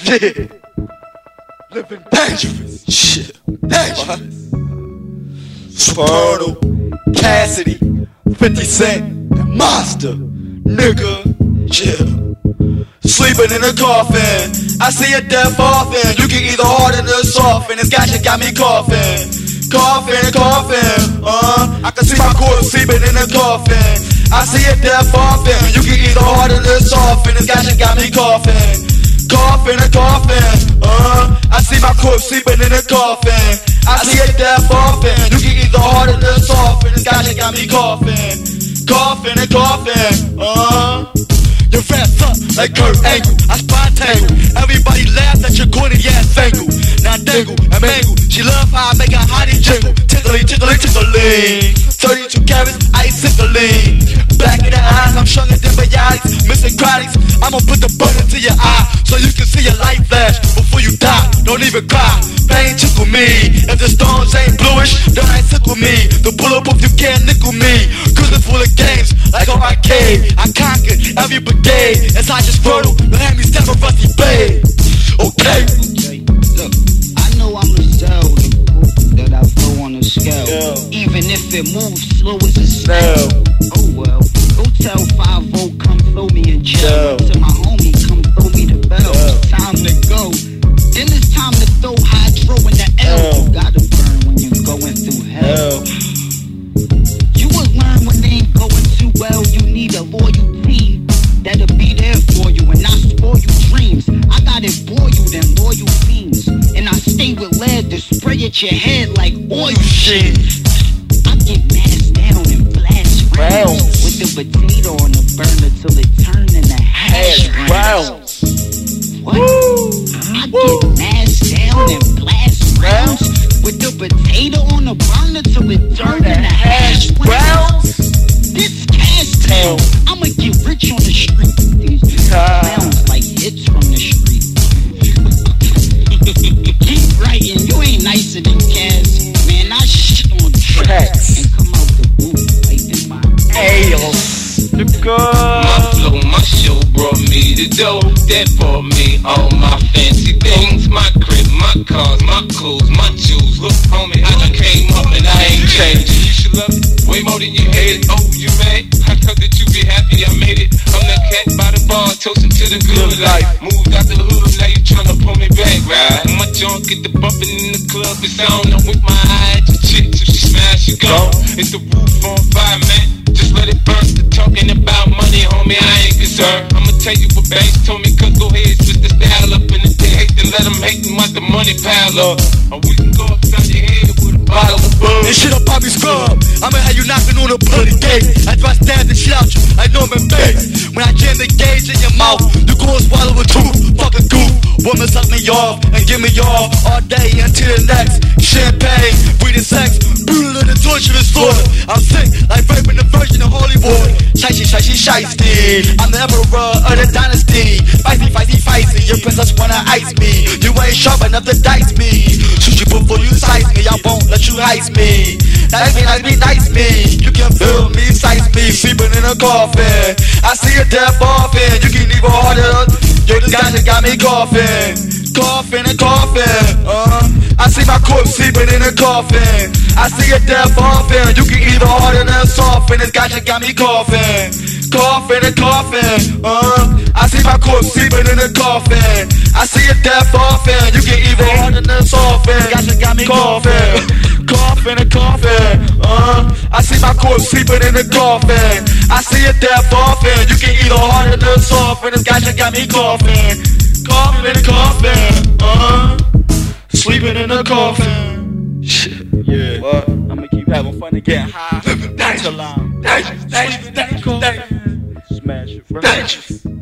Yeah. Living dangerous. Shit. Dangerous. Supernal, Cassidy, 50 Cent, and Monster. Nigga. Yeah. Sleeping in a coffin. I see a death often. You can either harden or soften. This gotcha got me coughing. Coughing, coughing. Uh, I can see my corpse sleeping in a coffin. I see a death often. You can either harden or soften. This gotcha got me coughing. Coughing and coughing. Uh, I see my corpse sleeping in a coffin. I see a death often. You can either harden or soften. This gotcha got me coughing. Coughing and coughing. Uh. Your rap up like Kurt Angle. I spot tangle. Everybody laugh at your corny ass angle. Now dangle and mangle. She love how I make a hottie jingle. Tickly, tickly, tickling. 32 carats, icickling. Back in the eyes, I'm stronger than biotics. Missing chronics. I'ma put the button to your eye so you can see your light flash before you die. Don't even cry. Pain tickle me. If the stones ain't bluish, don't icicle me. The bulletproof, you can't nickel me. Cause it's full of games like an arcade. I conquered every brigade. As I just fertile, the hand me stab a rusty blade. Okay. Okay, look, I know I'm a cell that I throw on a scale. Yeah. Even if it moves slow as a snail. At your head like oil shit. I get masked down and blast rounds with the potato on the burner till it turn into hash rounds. What? I get masked down and blast rounds with the potato on the burner till it turn into hash. Rounds. This cash town. I'ma get rich on the street. These sounds like hits from the street. Writing, you ain't nicer than Cass. Man, I shit on tracks and come out the booth like in my Ale. My flow, my show brought me the dough. That brought me all my fancy things. My crib, my cars, my clothes, my jewels. Look, homie, I done came up and I ain't changed. You should love it way more than you hate it. Oh, you mad? I thought that you be happy I made it. I'm that cat by the bar, toasting to the good life. Moved out the hood, now you tryna pull me back, right? My junk get the bumping in the club. It's on. I'm with my eyes, your chick, if she smash, you gone. It's the roof on fire, man. Just let it burn. The talking about money, homie, I ain't concerned. I'ma tell you what banks told me, cause go ahead, switch the style up. And if they hate, then let them hate and the money pile up. Or we can go upside your head with a bottle of booze. This shit up on me scrub. I'ma have you knocking on the pearly gate. I try stab the shit out you like Norman Bates. When I jam the gauge in your mouth, you gon' swallow a truth. Fuck a goof. Woman suck me off and give me off all day until the next. Champagne, breathing sex, brutal and the torturous sort. I'm sick like raping the virgin of Hollywood. Shiesty, shiesty, shiesty. I'm the emperor of the dynasty. Feisty, feisty, feisty. Your princess wanna ice me. You ain't sharp enough to dice me. Shoot you before you size me. I won't let you heist me. Nice me, nice me, nice me. You can feel me, size me. Sleeping in a coffin. I see a death often. You can even harder. Yo, this guy got me coughing. Coughing and coughing. Uh, I see my corpse sleeping in a coffin. I see a death often. You can either harder than soften. This just got me coughing. Coughing and coughing. Uh, I see my corpse sleeping in a coffin. I see a death often. You can either harder than soften. Guy got me coughing. Coughing and coughing. Uh, I see my corpse sleeping in a coffin. I see a death often. You can either harder than soften. This guy just got me coughing. Coughing and coughing. Uh, sleeping in a coffin. Shit. Yeah. What? I'ma keep having fun and getting high. Till I'm Dangerous, dangerous, dangerous, dangerous. smash it. Dangerous.